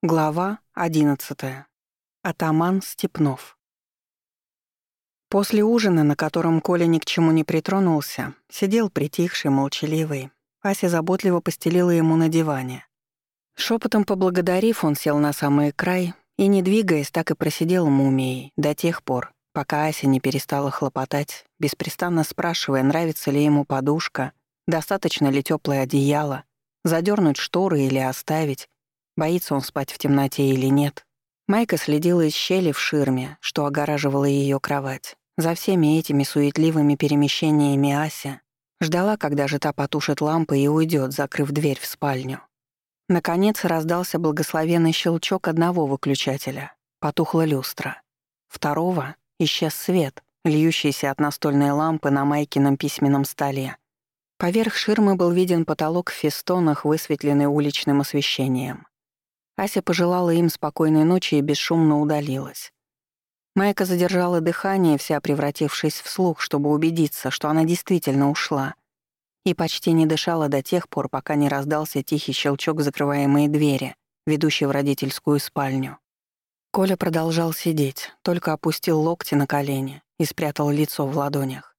Глава 11. Атаман Степнов. После ужина, на котором Коля ни к чему не притронулся, сидел притихший, молчаливый. Ася заботливо постелила ему на диване. Шепотом поблагодарив, он сел на самый край и, не двигаясь, так и просидел мумией до тех пор, пока Ася не перестала хлопотать, беспрестанно спрашивая, нравится ли ему подушка, достаточно ли теплое одеяло, задернуть шторы или оставить, Боится он спать в темноте или нет. Майка следила из щели в ширме, что огораживала ее кровать. За всеми этими суетливыми перемещениями Ася ждала, когда же та потушит лампы и уйдет, закрыв дверь в спальню. Наконец раздался благословенный щелчок одного выключателя. Потухла люстра. Второго исчез свет, льющийся от настольной лампы на Майкином письменном столе. Поверх ширмы был виден потолок в фестонах, высветленный уличным освещением. Ася пожелала им спокойной ночи и бесшумно удалилась. Майка задержала дыхание, вся превратившись в слух, чтобы убедиться, что она действительно ушла, и почти не дышала до тех пор, пока не раздался тихий щелчок закрываемой двери, ведущей в родительскую спальню. Коля продолжал сидеть, только опустил локти на колени и спрятал лицо в ладонях.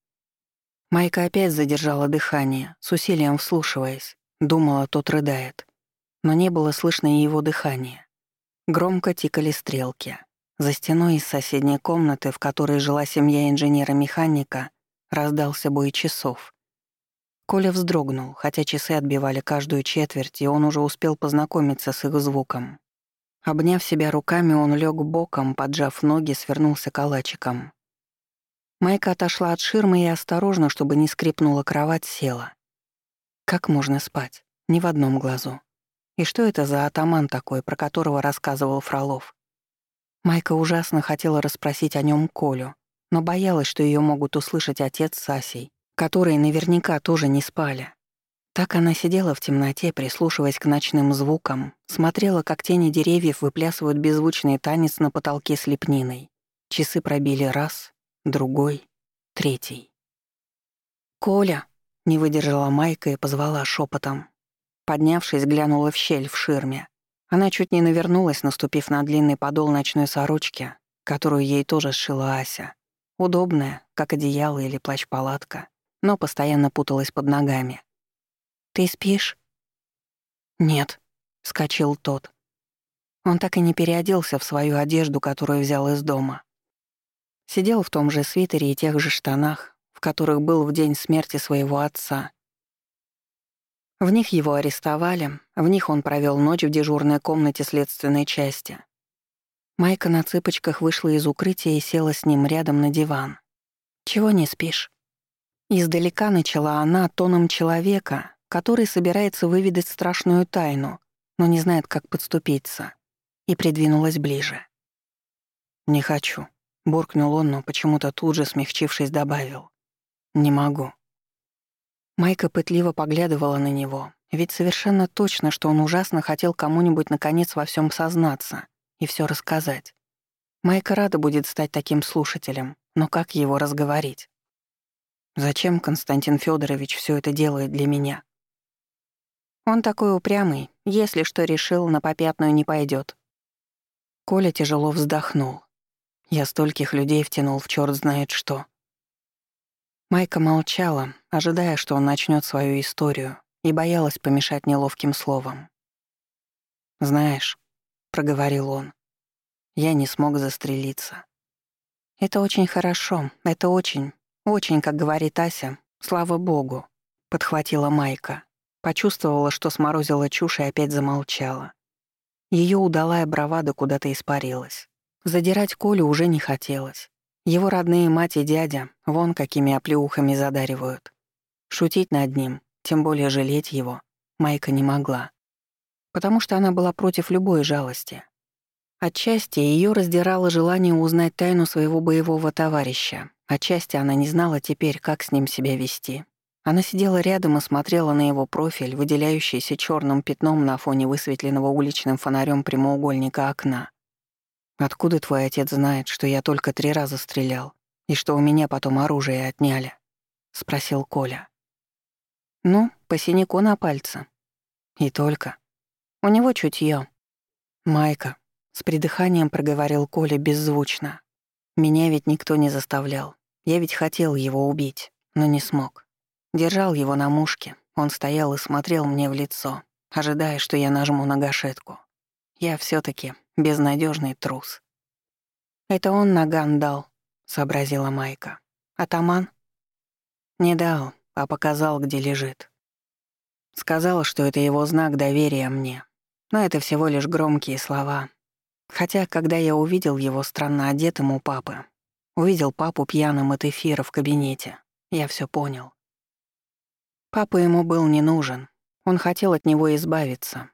Майка опять задержала дыхание, с усилием вслушиваясь, думала, тот рыдает но не было слышно и его дыхания. Громко тикали стрелки. За стеной из соседней комнаты, в которой жила семья инженера-механика, раздался бой часов. Коля вздрогнул, хотя часы отбивали каждую четверть, и он уже успел познакомиться с их звуком. Обняв себя руками, он лег боком, поджав ноги, свернулся калачиком. Майка отошла от ширмы и осторожно, чтобы не скрипнула кровать, села. Как можно спать? Ни в одном глазу. И что это за атаман такой, про которого рассказывал Фролов? Майка ужасно хотела расспросить о нем Колю, но боялась, что ее могут услышать отец с Асей, которые наверняка тоже не спали. Так она сидела в темноте, прислушиваясь к ночным звукам, смотрела, как тени деревьев выплясывают беззвучный танец на потолке с лепниной. Часы пробили раз, другой, третий. «Коля!» — не выдержала Майка и позвала шепотом. Поднявшись, глянула в щель в ширме. Она чуть не навернулась, наступив на длинный подол ночной сорочки, которую ей тоже сшила Ася. Удобная, как одеяло или плащ-палатка, но постоянно путалась под ногами. «Ты спишь?» «Нет», — скочил тот. Он так и не переоделся в свою одежду, которую взял из дома. Сидел в том же свитере и тех же штанах, в которых был в день смерти своего отца, в них его арестовали, в них он провел ночь в дежурной комнате следственной части. Майка на цыпочках вышла из укрытия и села с ним рядом на диван. «Чего не спишь?» Издалека начала она тоном человека, который собирается выведать страшную тайну, но не знает, как подступиться, и придвинулась ближе. «Не хочу», — буркнул он, но почему-то тут же, смягчившись, добавил. «Не могу». Майка пытливо поглядывала на него, ведь совершенно точно, что он ужасно хотел кому-нибудь наконец во всем сознаться и все рассказать. Майка рада будет стать таким слушателем, но как его разговорить? Зачем Константин Федорович все это делает для меня? Он такой упрямый, если что решил, на попятную не пойдет. Коля тяжело вздохнул. Я стольких людей втянул в черт знает что. Майка молчала, ожидая, что он начнет свою историю, и боялась помешать неловким словом. «Знаешь», — проговорил он, — «я не смог застрелиться». «Это очень хорошо, это очень, очень, как говорит Ася, слава богу», — подхватила Майка. Почувствовала, что сморозила чушь и опять замолчала. Ее удалая бравада куда-то испарилась. Задирать Колю уже не хотелось. Его родные мать и дядя вон какими оплеухами задаривают. Шутить над ним, тем более жалеть его, Майка не могла. Потому что она была против любой жалости. Отчасти ее раздирало желание узнать тайну своего боевого товарища. Отчасти она не знала теперь, как с ним себя вести. Она сидела рядом и смотрела на его профиль, выделяющийся черным пятном на фоне высветленного уличным фонарем прямоугольника окна. Откуда твой отец знает, что я только три раза стрелял и что у меня потом оружие отняли?» — спросил Коля. «Ну, по синяку на пальце. И только. У него чутье. «Майка», — с придыханием проговорил Коля беззвучно. «Меня ведь никто не заставлял. Я ведь хотел его убить, но не смог. Держал его на мушке. Он стоял и смотрел мне в лицо, ожидая, что я нажму на гашетку. Я все таки безнадежный трус. «Это он наган дал», — сообразила Майка. «Атаман?» «Не дал, а показал, где лежит. Сказал, что это его знак доверия мне. Но это всего лишь громкие слова. Хотя, когда я увидел его странно одетым у папы, увидел папу пьяным от эфира в кабинете, я все понял. Папа ему был не нужен. Он хотел от него избавиться.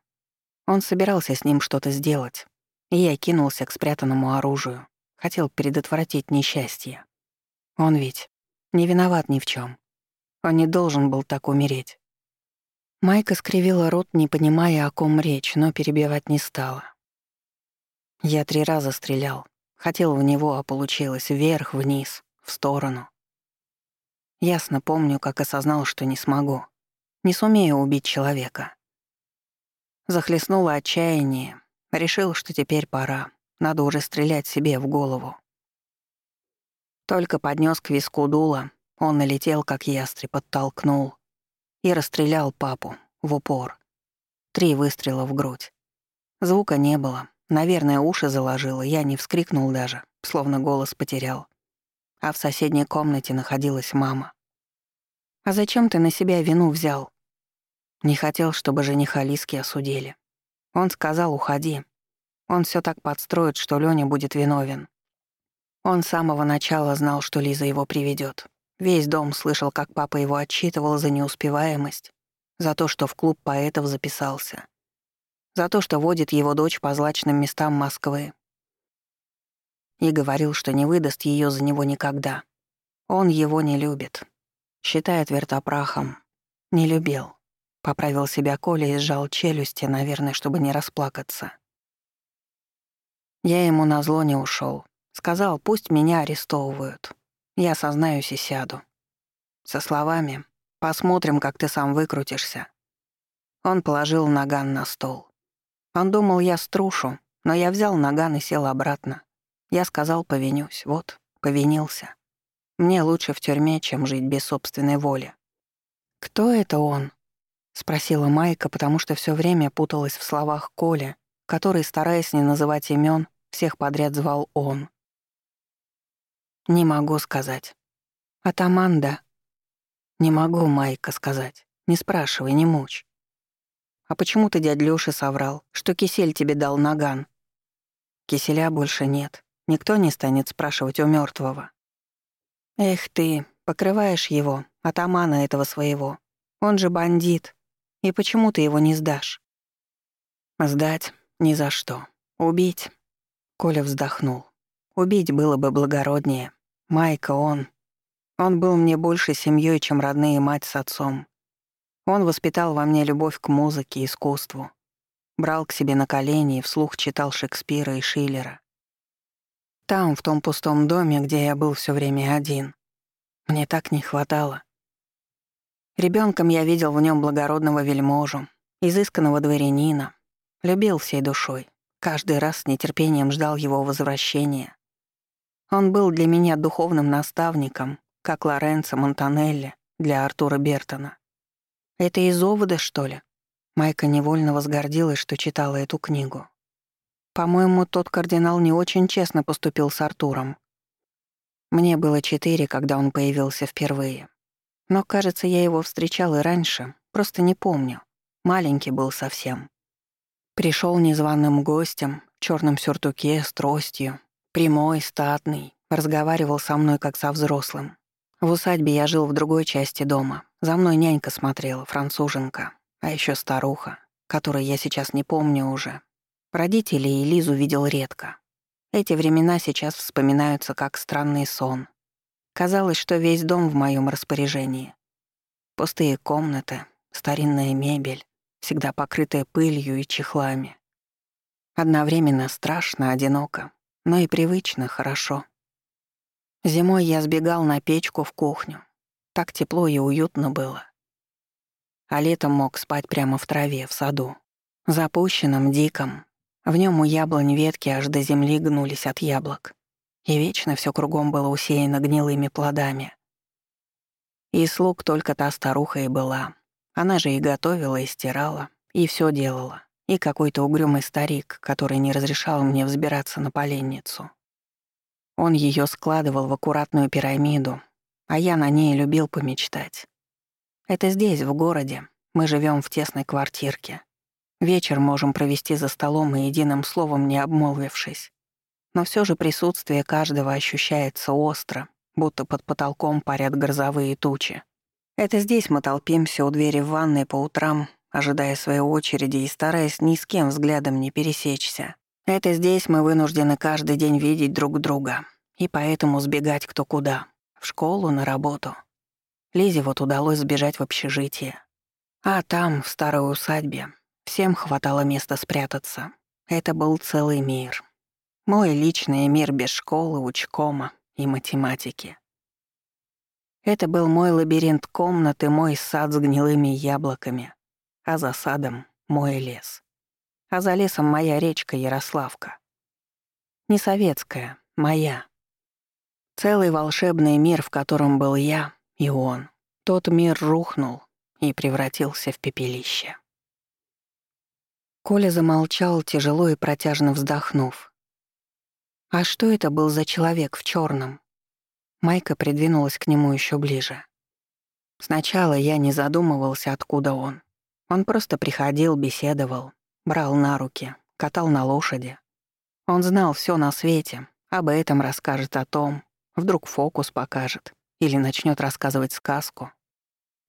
Он собирался с ним что-то сделать. И я кинулся к спрятанному оружию. Хотел предотвратить несчастье. Он ведь не виноват ни в чем. Он не должен был так умереть. Майка скривила рот, не понимая, о ком речь, но перебивать не стала. Я три раза стрелял. Хотел в него, а получилось вверх, вниз, в сторону. Ясно помню, как осознал, что не смогу. Не сумею убить человека. Захлестнуло отчаяние. Решил, что теперь пора. Надо уже стрелять себе в голову. Только поднес к виску дуло, он налетел, как ястреб, подтолкнул и расстрелял папу в упор. Три выстрела в грудь. Звука не было. Наверное, уши заложило, я не вскрикнул даже, словно голос потерял а в соседней комнате находилась мама. «А зачем ты на себя вину взял?» Не хотел, чтобы жениха Лиски осудили. Он сказал «уходи». Он все так подстроит, что Лёня будет виновен. Он с самого начала знал, что Лиза его приведет. Весь дом слышал, как папа его отчитывал за неуспеваемость, за то, что в клуб поэтов записался, за то, что водит его дочь по злачным местам Москвы, и говорил, что не выдаст ее за него никогда. Он его не любит. Считает вертопрахом. Не любил. Поправил себя Коля и сжал челюсти, наверное, чтобы не расплакаться. Я ему на зло не ушел. Сказал, пусть меня арестовывают. Я сознаюсь и сяду. Со словами «Посмотрим, как ты сам выкрутишься». Он положил наган на стол. Он думал, я струшу, но я взял наган и сел обратно. Я сказал, повинюсь. Вот, повинился. Мне лучше в тюрьме, чем жить без собственной воли. «Кто это он?» — спросила Майка, потому что все время путалась в словах Коля, который, стараясь не называть имен, всех подряд звал он. «Не могу сказать. Атаман, да?» «Не могу, Майка, сказать. Не спрашивай, не мучь. А почему ты дядь Лёше соврал, что кисель тебе дал наган? Киселя больше нет. Никто не станет спрашивать у мертвого. Эх ты, покрываешь его, атамана этого своего. Он же бандит. И почему ты его не сдашь? Сдать ни за что. Убить. Коля вздохнул. Убить было бы благороднее. Майка, он... Он был мне больше семьей, чем родные мать с отцом. Он воспитал во мне любовь к музыке, искусству. Брал к себе на колени и вслух читал Шекспира и Шиллера. Там, в том пустом доме, где я был все время один. Мне так не хватало. Ребенком я видел в нем благородного вельможу, изысканного дворянина, любил всей душой, каждый раз с нетерпением ждал его возвращения. Он был для меня духовным наставником, как Лоренцо Монтанелли для Артура Бертона. Это из овода, что ли? Майка невольно возгордилась, что читала эту книгу. По-моему, тот кардинал не очень честно поступил с Артуром. Мне было четыре, когда он появился впервые. Но, кажется, я его встречал и раньше, просто не помню. Маленький был совсем. Пришел незваным гостем, в черном сюртуке, с тростью, прямой, статный, разговаривал со мной как со взрослым. В усадьбе я жил в другой части дома. За мной нянька смотрела, француженка, а еще старуха, которой я сейчас не помню уже, Родителей Лизу видел редко. Эти времена сейчас вспоминаются как странный сон. Казалось, что весь дом в моем распоряжении. Пустые комнаты, старинная мебель, всегда покрытая пылью и чехлами. Одновременно страшно, одиноко, но и привычно, хорошо. Зимой я сбегал на печку в кухню. Так тепло и уютно было. А летом мог спать прямо в траве, в саду. Запущенном, диком, В нем у яблонь ветки аж до земли гнулись от яблок, и вечно все кругом было усеяно гнилыми плодами. И слуг только та старуха и была. Она же и готовила, и стирала, и все делала. И какой-то угрюмый старик, который не разрешал мне взбираться на поленницу. Он ее складывал в аккуратную пирамиду, а я на ней любил помечтать. Это здесь, в городе. Мы живем в тесной квартирке. Вечер можем провести за столом и единым словом не обмолвившись. Но все же присутствие каждого ощущается остро, будто под потолком парят грозовые тучи. Это здесь мы толпимся у двери в ванной по утрам, ожидая своей очереди и стараясь ни с кем взглядом не пересечься. Это здесь мы вынуждены каждый день видеть друг друга, и поэтому сбегать кто куда. В школу, на работу. Лизе вот удалось сбежать в общежитие. А там, в старой усадьбе, всем хватало места спрятаться. Это был целый мир. Мой личный мир без школы, учкома и математики. Это был мой лабиринт комнат и мой сад с гнилыми яблоками, а за садом — мой лес. А за лесом моя речка Ярославка. Не советская, моя. Целый волшебный мир, в котором был я и он. Тот мир рухнул и превратился в пепелище. Коля замолчал, тяжело и протяжно вздохнув. «А что это был за человек в черном? Майка придвинулась к нему еще ближе. Сначала я не задумывался, откуда он. Он просто приходил, беседовал, брал на руки, катал на лошади. Он знал все на свете, об этом расскажет о том, Вдруг фокус покажет или начнет рассказывать сказку.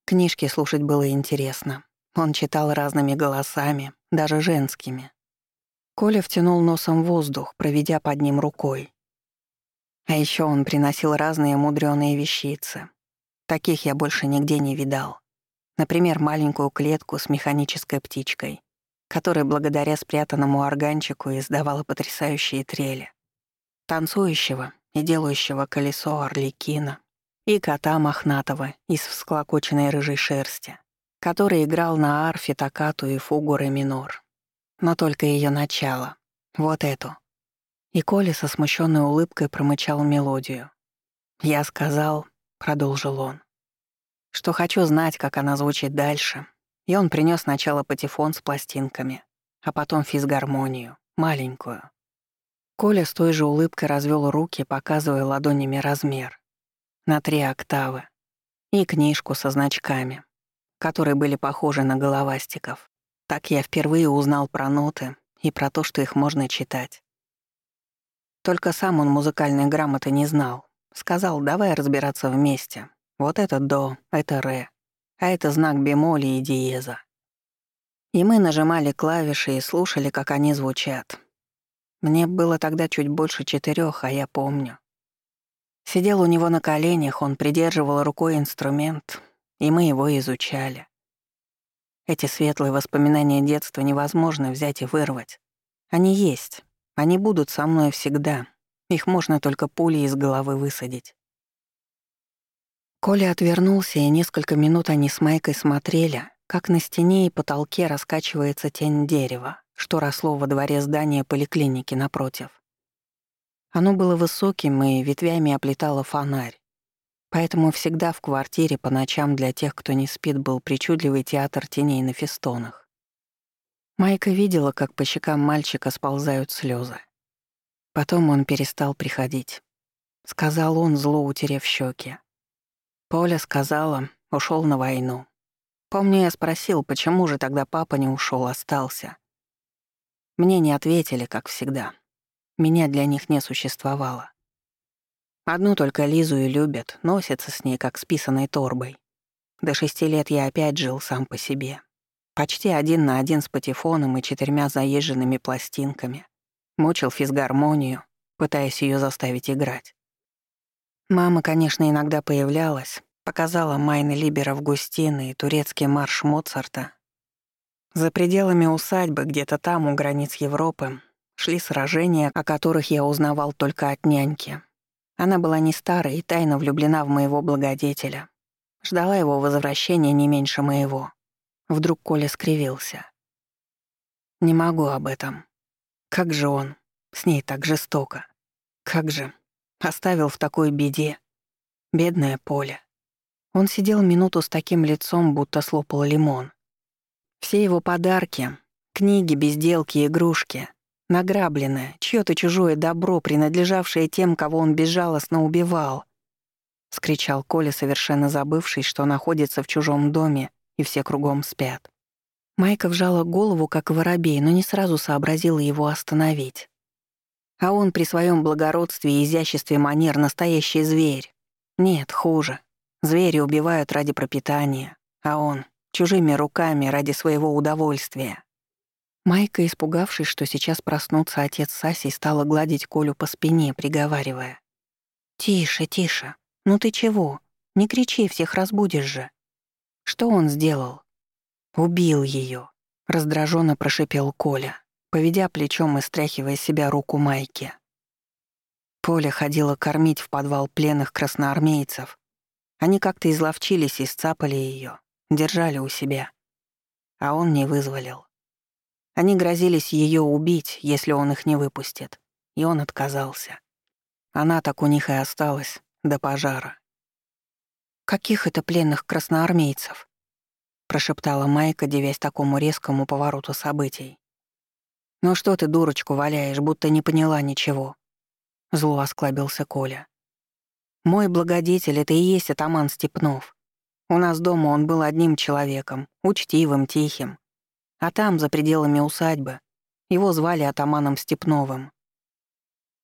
Книжки слушать было интересно. Он читал разными голосами, даже женскими. Коля втянул носом воздух, проведя под ним рукой. А еще он приносил разные мудреные вещицы. Таких я больше нигде не видал. Например, маленькую клетку с механической птичкой, которая благодаря спрятанному органчику издавала потрясающие трели. Танцующего, и делающего колесо Орликина, и кота мохнатого из всклокоченной рыжей шерсти, который играл на арфе токату и фугу минор. Но только ее начало. Вот эту. И Коля со смущенной улыбкой промычал мелодию. «Я сказал», — продолжил он, — «что хочу знать, как она звучит дальше». И он принес сначала патефон с пластинками, а потом физгармонию, маленькую, Коля с той же улыбкой развел руки, показывая ладонями размер. На три октавы. И книжку со значками, которые были похожи на головастиков. Так я впервые узнал про ноты и про то, что их можно читать. Только сам он музыкальной грамоты не знал. Сказал, давай разбираться вместе. Вот это до, это ре, а это знак бемоли и диеза. И мы нажимали клавиши и слушали, как они звучат, мне было тогда чуть больше четырех, а я помню. Сидел у него на коленях, он придерживал рукой инструмент, и мы его изучали. Эти светлые воспоминания детства невозможно взять и вырвать. Они есть, они будут со мной всегда. Их можно только пулей из головы высадить. Коля отвернулся, и несколько минут они с Майкой смотрели, как на стене и потолке раскачивается тень дерева что росло во дворе здания поликлиники напротив. Оно было высоким и ветвями оплетало фонарь. Поэтому всегда в квартире по ночам для тех, кто не спит, был причудливый театр теней на фестонах. Майка видела, как по щекам мальчика сползают слезы. Потом он перестал приходить. Сказал он, зло утерев щеки. Поля сказала, ушел на войну. Помню, я спросил, почему же тогда папа не ушел, остался. Мне не ответили, как всегда. Меня для них не существовало. Одну только Лизу и любят, носятся с ней, как с писаной торбой. До шести лет я опять жил сам по себе. Почти один на один с патефоном и четырьмя заезженными пластинками. Мучил физгармонию, пытаясь ее заставить играть. Мама, конечно, иногда появлялась, показала Майны Либера в Густины и турецкий марш Моцарта, за пределами усадьбы, где-то там, у границ Европы, шли сражения, о которых я узнавал только от няньки. Она была не старой и тайно влюблена в моего благодетеля. Ждала его возвращения не меньше моего. Вдруг Коля скривился. «Не могу об этом». Как же он? С ней так жестоко. Как же? Оставил в такой беде. Бедное поле. Он сидел минуту с таким лицом, будто слопал лимон. Все его подарки — книги, безделки, игрушки — награбленное, чьё-то чужое добро, принадлежавшее тем, кого он безжалостно убивал. Скричал Коля, совершенно забывший, что находится в чужом доме, и все кругом спят. Майка вжала голову, как воробей, но не сразу сообразила его остановить. А он при своем благородстве и изяществе манер настоящий зверь. Нет, хуже. Звери убивают ради пропитания, а он — чужими руками ради своего удовольствия. Майка, испугавшись, что сейчас проснутся отец с Асей, стала гладить Колю по спине, приговаривая. «Тише, тише. Ну ты чего? Не кричи, всех разбудишь же». Что он сделал? Убил ее. раздраженно прошипел Коля поведя плечом и стряхивая себя руку Майки. Поля ходила кормить в подвал пленных красноармейцев. Они как-то изловчились и сцапали ее, держали у себя. А он не вызволил. Они грозились ее убить, если он их не выпустит. И он отказался. Она так у них и осталась до пожара. «Каких это пленных красноармейцев?» — прошептала Майка, девясь такому резкому повороту событий. «Ну что ты дурочку валяешь, будто не поняла ничего?» Зло осклабился Коля. «Мой благодетель — это и есть атаман Степнов. У нас дома он был одним человеком, учтивым, тихим. А там, за пределами усадьбы, его звали атаманом Степновым.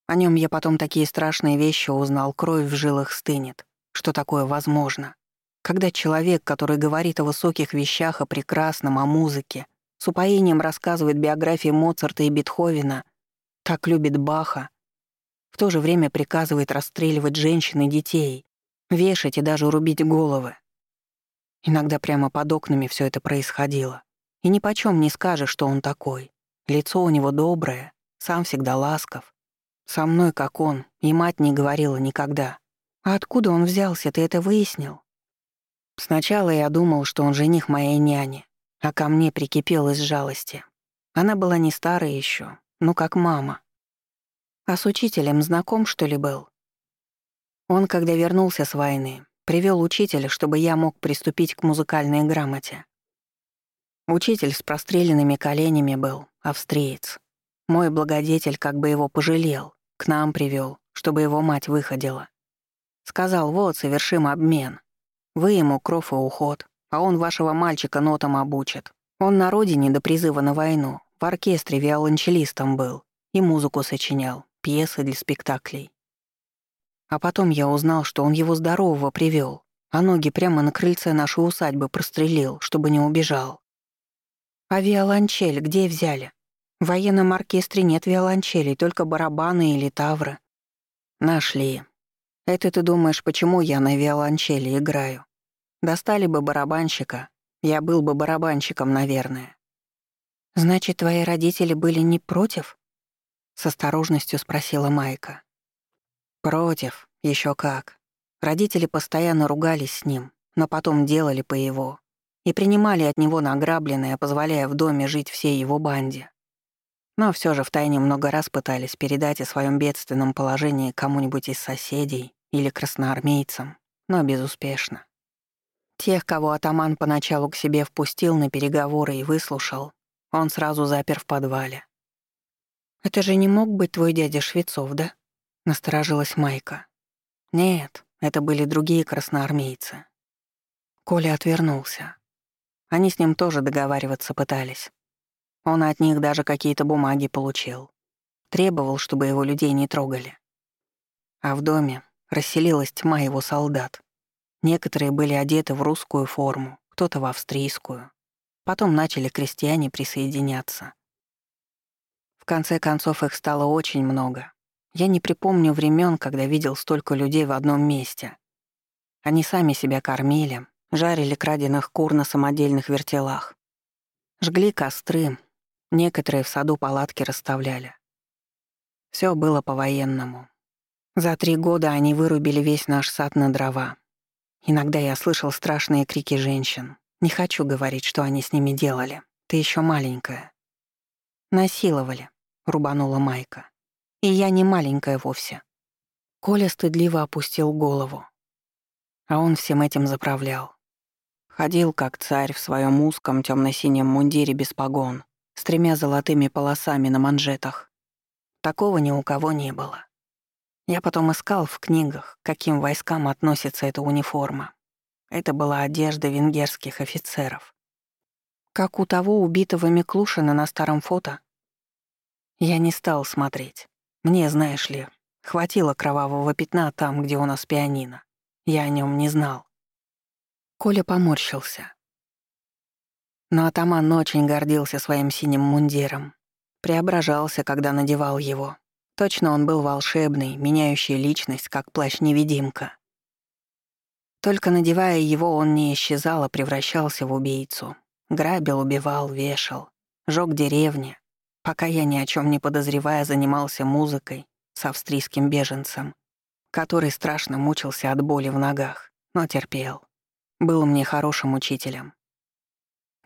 О нем я потом такие страшные вещи узнал, кровь в жилах стынет. Что такое возможно? Когда человек, который говорит о высоких вещах, о прекрасном, о музыке, с упоением рассказывает биографии Моцарта и Бетховена, так любит Баха, в то же время приказывает расстреливать женщин и детей, вешать и даже рубить головы. Иногда прямо под окнами все это происходило. И ни почем не скажешь, что он такой. Лицо у него доброе, сам всегда ласков. Со мной, как он, и мать не говорила никогда. А откуда он взялся, ты это выяснил? Сначала я думал, что он жених моей няни, а ко мне прикипел из жалости. Она была не старая еще, ну как мама. А с учителем знаком, что ли, был? Он, когда вернулся с войны, привел учителя, чтобы я мог приступить к музыкальной грамоте. Учитель с простреленными коленями был, австриец. Мой благодетель как бы его пожалел, к нам привел, чтобы его мать выходила. Сказал, вот, совершим обмен. Вы ему кров и уход, а он вашего мальчика нотам обучит. Он на родине до призыва на войну, в оркестре виолончелистом был и музыку сочинял, пьесы для спектаклей. А потом я узнал, что он его здорового привел, а ноги прямо на крыльце нашей усадьбы прострелил, чтобы не убежал. А виолончель где взяли? В военном оркестре нет виолончелей, только барабаны или тавры. Нашли. Это ты думаешь, почему я на виолончели играю? Достали бы барабанщика. Я был бы барабанщиком, наверное. «Значит, твои родители были не против?» — с осторожностью спросила Майка. «Против, еще как. Родители постоянно ругались с ним, но потом делали по его и принимали от него награбленное, позволяя в доме жить всей его банде. Но все же втайне много раз пытались передать о своем бедственном положении кому-нибудь из соседей или красноармейцам, но безуспешно. Тех, кого атаман поначалу к себе впустил на переговоры и выслушал, он сразу запер в подвале. «Это же не мог быть твой дядя Швецов, да?» — насторожилась Майка. «Нет, это были другие красноармейцы». Коля отвернулся. Они с ним тоже договариваться пытались. Он от них даже какие-то бумаги получил. Требовал, чтобы его людей не трогали. А в доме расселилась тьма его солдат. Некоторые были одеты в русскую форму, кто-то в австрийскую. Потом начали крестьяне присоединяться. В конце концов их стало очень много. Я не припомню времен, когда видел столько людей в одном месте. Они сами себя кормили, жарили краденых кур на самодельных вертелах. Жгли костры, некоторые в саду палатки расставляли. Все было по-военному. За три года они вырубили весь наш сад на дрова, Иногда я слышал страшные крики женщин. Не хочу говорить, что они с ними делали. Ты еще маленькая. Насиловали. — рубанула Майка. «И я не маленькая вовсе». Коля стыдливо опустил голову. А он всем этим заправлял. Ходил как царь в своем узком темно-синем мундире без погон, с тремя золотыми полосами на манжетах. Такого ни у кого не было. Я потом искал в книгах, к каким войскам относится эта униформа. Это была одежда венгерских офицеров. Как у того убитого Миклушина на старом фото. Я не стал смотреть. Мне, знаешь ли, хватило кровавого пятна там, где у нас пианино. Я о нем не знал. Коля поморщился. Но атаман очень гордился своим синим мундиром. Преображался, когда надевал его. Точно он был волшебный, меняющий личность, как плащ-невидимка. Только надевая его, он не исчезал, а превращался в убийцу. Грабил, убивал, вешал, жёг деревни, пока я ни о чем не подозревая занимался музыкой с австрийским беженцем, который страшно мучился от боли в ногах, но терпел. Был мне хорошим учителем.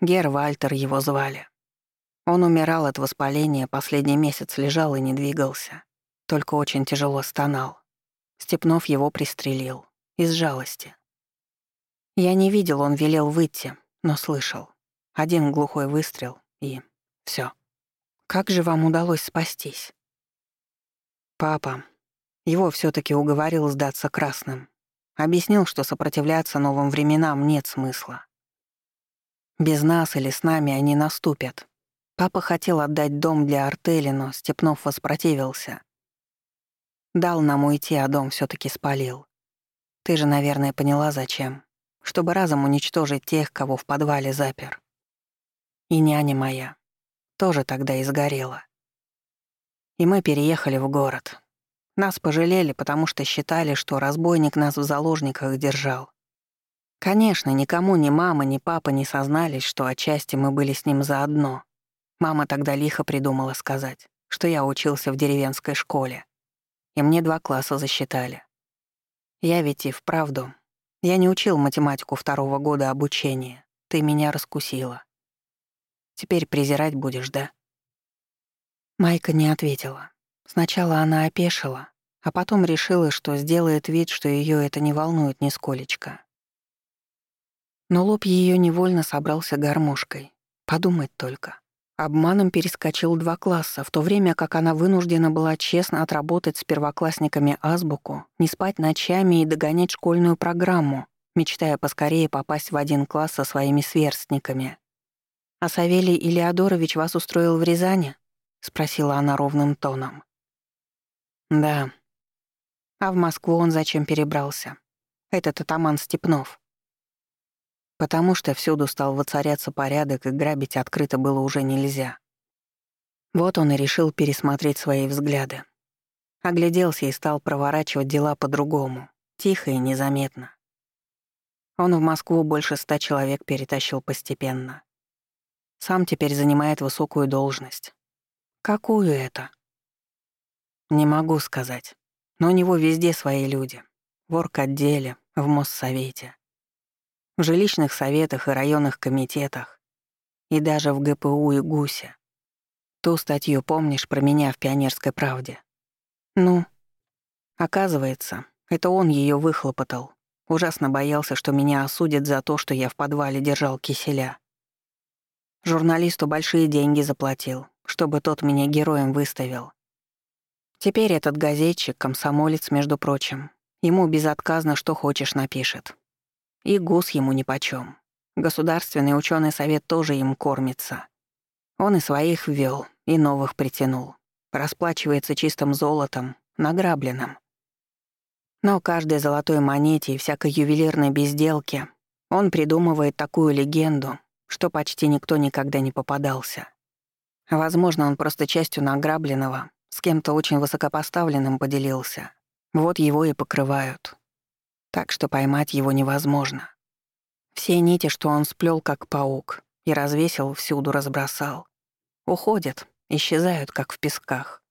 Гер Вальтер его звали. Он умирал от воспаления, последний месяц лежал и не двигался, только очень тяжело стонал. Степнов его пристрелил. Из жалости. Я не видел, он велел выйти, но слышал. Один глухой выстрел и все. Как же вам удалось спастись? Папа. Его все таки уговорил сдаться красным. Объяснил, что сопротивляться новым временам нет смысла. Без нас или с нами они наступят. Папа хотел отдать дом для артели, но Степнов воспротивился. Дал нам уйти, а дом все таки спалил. Ты же, наверное, поняла, зачем. Чтобы разом уничтожить тех, кого в подвале запер. И няня моя тоже тогда и сгорела. И мы переехали в город. Нас пожалели, потому что считали, что разбойник нас в заложниках держал. Конечно, никому ни мама, ни папа не сознались, что отчасти мы были с ним заодно. Мама тогда лихо придумала сказать, что я учился в деревенской школе. И мне два класса засчитали. Я ведь и вправду. Я не учил математику второго года обучения. Ты меня раскусила. Теперь презирать будешь, да?» Майка не ответила. Сначала она опешила, а потом решила, что сделает вид, что ее это не волнует нисколечко. Но лоб ее невольно собрался гармошкой. Подумать только. Обманом перескочил два класса, в то время как она вынуждена была честно отработать с первоклассниками азбуку, не спать ночами и догонять школьную программу, мечтая поскорее попасть в один класс со своими сверстниками. «А Савелий Илеодорович вас устроил в Рязани?» — спросила она ровным тоном. «Да. А в Москву он зачем перебрался? Этот атаман Степнов». Потому что всюду стал воцаряться порядок, и грабить открыто было уже нельзя. Вот он и решил пересмотреть свои взгляды. Огляделся и стал проворачивать дела по-другому, тихо и незаметно. Он в Москву больше ста человек перетащил постепенно. Сам теперь занимает высокую должность. Какую это? Не могу сказать. Но у него везде свои люди. В орготделе, в Моссовете. В жилищных советах и районных комитетах. И даже в ГПУ и ГУСе. Ту статью помнишь про меня в «Пионерской правде»? Ну, оказывается, это он ее выхлопотал. Ужасно боялся, что меня осудят за то, что я в подвале держал киселя. Журналисту большие деньги заплатил, чтобы тот меня героем выставил. Теперь этот газетчик, комсомолец, между прочим, ему безотказно что хочешь напишет. И ГУС ему нипочём. Государственный ученый совет тоже им кормится. Он и своих ввел, и новых притянул. Расплачивается чистым золотом, награбленным. Но каждой золотой монете и всякой ювелирной безделке он придумывает такую легенду, что почти никто никогда не попадался. Возможно, он просто частью награбленного с кем-то очень высокопоставленным поделился. Вот его и покрывают. Так что поймать его невозможно. Все нити, что он сплел как паук, и развесил, всюду разбросал. Уходят, исчезают, как в песках.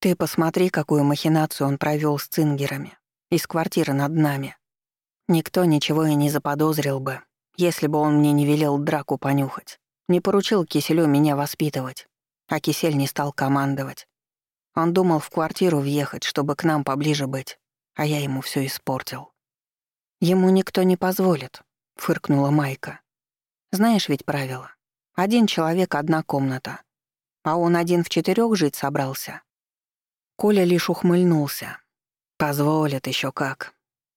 Ты посмотри, какую махинацию он провел с цингерами. Из квартиры над нами. Никто ничего и не заподозрил бы, если бы он мне не велел драку понюхать, не поручил Киселю меня воспитывать. А Кисель не стал командовать. Он думал в квартиру въехать, чтобы к нам поближе быть, а я ему все испортил. «Ему никто не позволит», — фыркнула Майка. «Знаешь ведь правило. Один человек — одна комната. А он один в четырех жить собрался». Коля лишь ухмыльнулся. «Позволят еще как.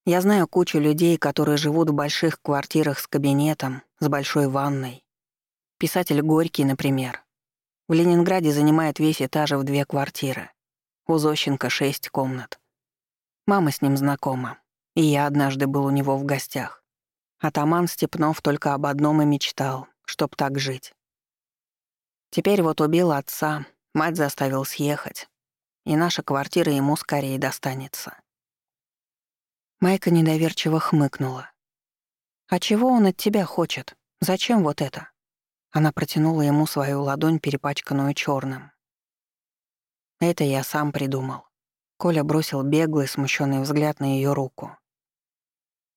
Я знаю кучу людей, которые живут в больших квартирах с кабинетом, с большой ванной. Писатель Горький, например. В Ленинграде занимает весь этаж в две квартиры. У Зощенко шесть комнат. Мама с ним знакома, и я однажды был у него в гостях. Атаман Степнов только об одном и мечтал, чтоб так жить. Теперь вот убил отца, мать заставил съехать, и наша квартира ему скорее достанется. Майка недоверчиво хмыкнула. «А чего он от тебя хочет? Зачем вот это?» Она протянула ему свою ладонь, перепачканную черным. Это я сам придумал. Коля бросил беглый, смущенный взгляд на ее руку.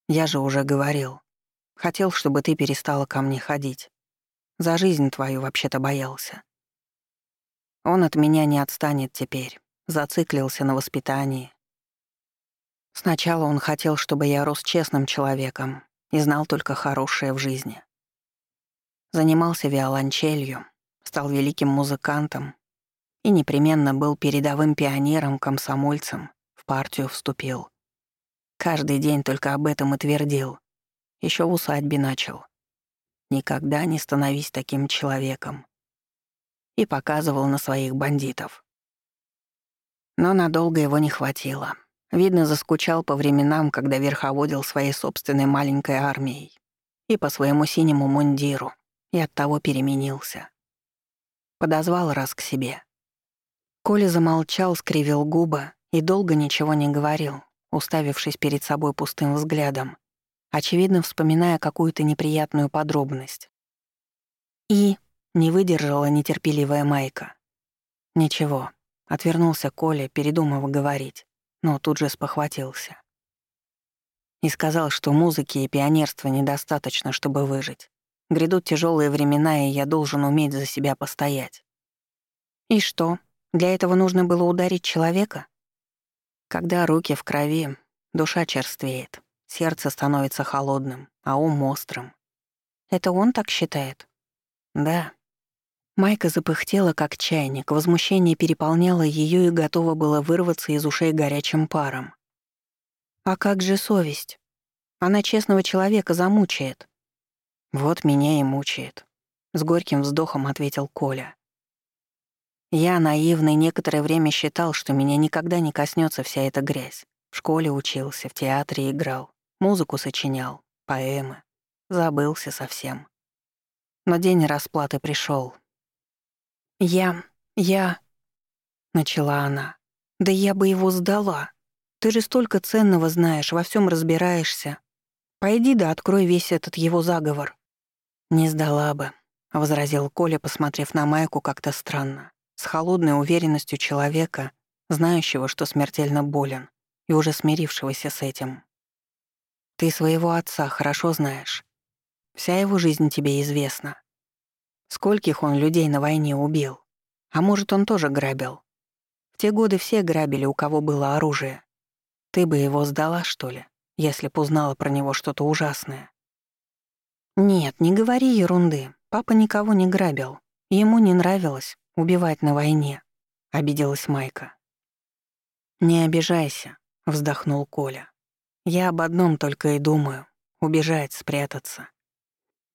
Я же уже говорил. Хотел, чтобы ты перестала ко мне ходить. За жизнь твою вообще-то боялся. Он от меня не отстанет теперь. Зациклился на воспитании. Сначала он хотел, чтобы я рос честным человеком и знал только хорошее в жизни. Занимался виолончелью, стал великим музыкантом и непременно был передовым пионером, комсомольцем, в партию вступил. Каждый день только об этом и твердил. Еще в усадьбе начал. Никогда не становись таким человеком. И показывал на своих бандитов. Но надолго его не хватило. Видно, заскучал по временам, когда верховодил своей собственной маленькой армией и по своему синему мундиру, и оттого переменился. Подозвал раз к себе. Коля замолчал, скривил губы и долго ничего не говорил, уставившись перед собой пустым взглядом, очевидно вспоминая какую-то неприятную подробность. И не выдержала нетерпеливая Майка. Ничего, отвернулся Коля, передумав говорить, но тут же спохватился. И сказал, что музыки и пионерства недостаточно, чтобы выжить. Грядут тяжелые времена, и я должен уметь за себя постоять. И что, для этого нужно было ударить человека? Когда руки в крови, душа черствеет, сердце становится холодным, а ум острым. Это он так считает? Да. Майка запыхтела, как чайник, возмущение переполняло ее и готово было вырваться из ушей горячим паром. А как же совесть? Она честного человека замучает. Вот меня и мучает. С горьким вздохом ответил Коля. Я, наивный, некоторое время считал, что меня никогда не коснется вся эта грязь. В школе учился, в театре играл, музыку сочинял, поэмы. Забылся совсем. Но день расплаты пришел. «Я... я...» — начала она. «Да я бы его сдала. Ты же столько ценного знаешь, во всем разбираешься. Пойди да открой весь этот его заговор». «Не сдала бы», — возразил Коля, посмотрев на Майку как-то странно с холодной уверенностью человека, знающего, что смертельно болен, и уже смирившегося с этим. Ты своего отца хорошо знаешь. Вся его жизнь тебе известна. Скольких он людей на войне убил? А может, он тоже грабил? В те годы все грабили, у кого было оружие. Ты бы его сдала, что ли, если б узнала про него что-то ужасное? Нет, не говори ерунды. Папа никого не грабил. Ему не нравилось, убивать на войне», — обиделась Майка. «Не обижайся», — вздохнул Коля. «Я об одном только и думаю — убежать, спрятаться.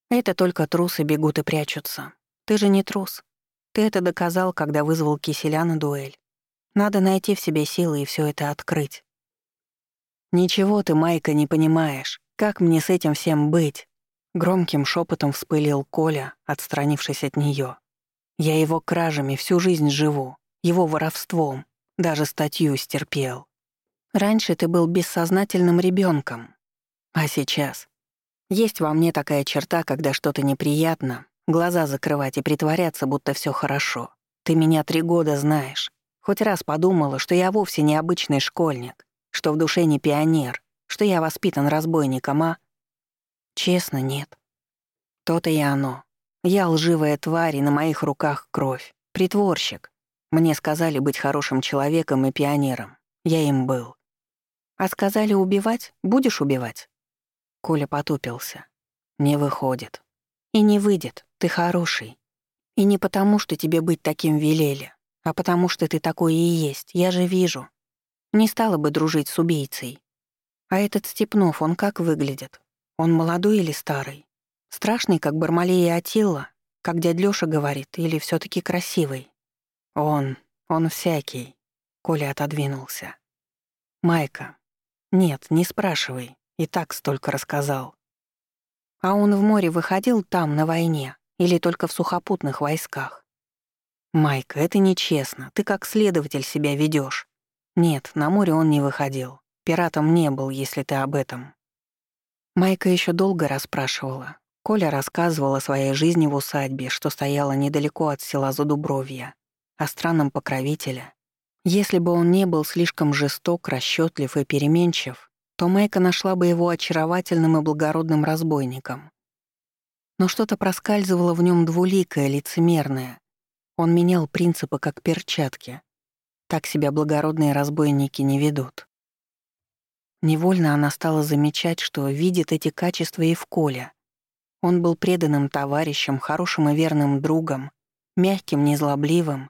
Это только трусы бегут и прячутся. Ты же не трус. Ты это доказал, когда вызвал киселя на дуэль. Надо найти в себе силы и все это открыть. «Ничего ты, Майка, не понимаешь. Как мне с этим всем быть?» Громким шепотом вспылил Коля, отстранившись от нее. Я его кражами всю жизнь живу, его воровством, даже статью стерпел. Раньше ты был бессознательным ребенком, а сейчас есть во мне такая черта, когда что-то неприятно, глаза закрывать и притворяться, будто все хорошо. Ты меня три года знаешь. Хоть раз подумала, что я вовсе не обычный школьник, что в душе не пионер, что я воспитан разбойником, а... Честно, нет. То-то и оно. Я лживая тварь, и на моих руках кровь. Притворщик. Мне сказали быть хорошим человеком и пионером. Я им был. А сказали убивать? Будешь убивать? Коля потупился. Не выходит. И не выйдет. Ты хороший. И не потому, что тебе быть таким велели, а потому что ты такой и есть. Я же вижу. Не стала бы дружить с убийцей. А этот Степнов, он как выглядит? Он молодой или старый? Страшный, как Бармалея Атилла, как дядь Лёша говорит, или все таки красивый? Он, он всякий. Коля отодвинулся. Майка. Нет, не спрашивай. И так столько рассказал. А он в море выходил там, на войне, или только в сухопутных войсках? Майка, это нечестно. Ты как следователь себя ведёшь. Нет, на море он не выходил. Пиратом не был, если ты об этом. Майка ещё долго расспрашивала. Коля рассказывал о своей жизни в усадьбе, что стояла недалеко от села Задубровья, о странном покровителе. Если бы он не был слишком жесток, расчётлив и переменчив, то Майка нашла бы его очаровательным и благородным разбойником. Но что-то проскальзывало в нем двуликое, лицемерное. Он менял принципы как перчатки. Так себя благородные разбойники не ведут. Невольно она стала замечать, что видит эти качества и в Коле. Он был преданным товарищем, хорошим и верным другом, мягким, незлобливым,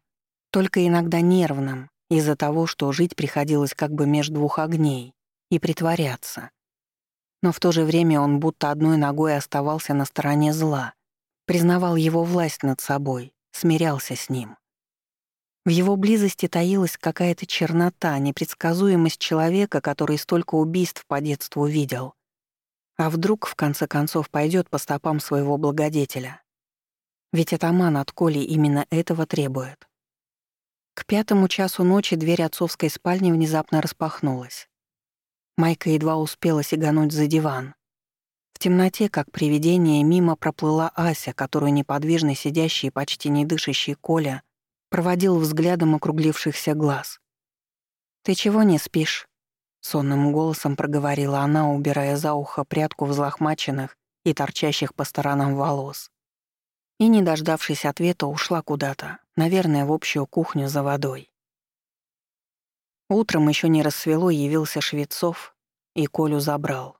только иногда нервным из-за того, что жить приходилось как бы между двух огней и притворяться. Но в то же время он будто одной ногой оставался на стороне зла, признавал его власть над собой, смирялся с ним. В его близости таилась какая-то чернота, непредсказуемость человека, который столько убийств по детству видел. А вдруг, в конце концов, пойдет по стопам своего благодетеля? Ведь атаман от Коли именно этого требует. К пятому часу ночи дверь отцовской спальни внезапно распахнулась. Майка едва успела сигануть за диван. В темноте, как привидение, мимо проплыла Ася, которую неподвижно сидящий и почти не дышащий Коля проводил взглядом округлившихся глаз. «Ты чего не спишь?» — сонным голосом проговорила она, убирая за ухо прядку взлохмаченных и торчащих по сторонам волос. И, не дождавшись ответа, ушла куда-то, наверное, в общую кухню за водой. Утром еще не рассвело, явился Швецов и Колю забрал.